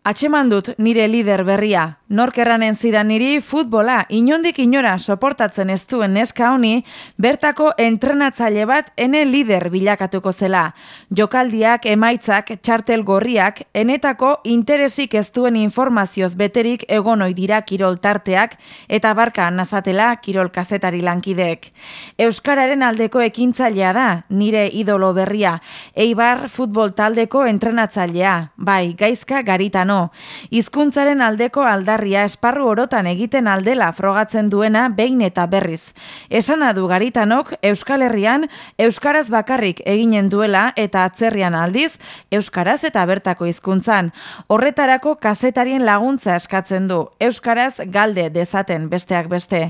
Atxeman dut nire lider berria. Nork erranen zidan niri futbola inondik inora soportatzen ez duen neska honi, bertako entrenatzaile bat ene lider bilakatuko zela. Jokaldiak, emaitzak, txartel gorriak, enetako interesik ez duen informazioz beterik egonoi dira kirol tarteak eta barka nazatela kirol kazetari lankidek. Euskararen aldeko ekintzailea da, nire idolo berria. Eibar futbol taldeko entrenatzailea, bai, gaizka garitan no. Hizkuntzaren aldeko aldarria esparru orotan egiten aldela frogatzen duena behin eta berriz. Esana du garitanok Euskal Herrian euskaraz bakarrik eginen duela eta atzerrian aldiz euskaraz eta bertako hizkuntzan. Horretarako kazetarien laguntza eskatzen du. Euskaraz galde dezaten besteak beste.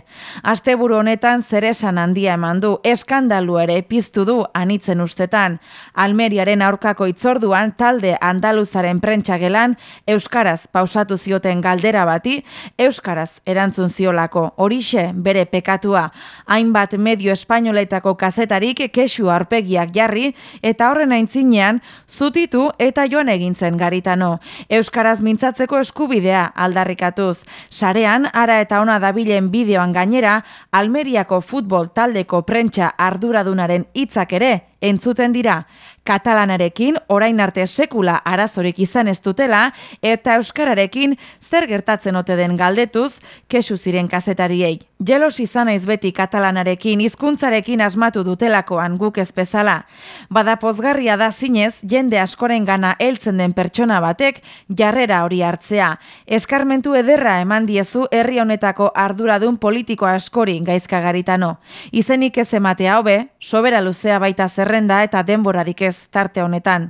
Asteburu honetan zer esan handia eman du eskandalu ere piztu du anitzen ustetan. Almeriaren aurkako itzorduan talde andaluzaren prentsagelan euskaraz pausatu zioten galdera bati, euskaraz erantzun ziolako horixe bere pekatua, hainbat medio espainoletako kazetarik kesu arpegiak jarri eta horren aintzinean zutitu eta joan egin zen garitano. Euskaraz mintzatzeko eskubidea aldarrikatuz. Sarean, ara eta ona dabilen bideoan gainera, Almeriako futbol taldeko prentsa arduradunaren hitzak ere entzuten dira. Katalanarekin orain arte sekula arazorik izan ez dutela eta euskararekin zer gertatzen ote den galdetuz kesu ziren kazetariei. Jelos izan naiz beti katalanarekin hizkuntzarekin asmatu dutelakoan guk ez bezala. Bada pozgarria da zinez jende askoren gana heltzen den pertsona batek jarrera hori hartzea. Eskarmentu ederra eman diezu herri honetako arduradun politiko askori gaizka garitano. Izenik ez ematea hobe, sobera luzea baita zerrenda eta denborarik ez tarte honetan.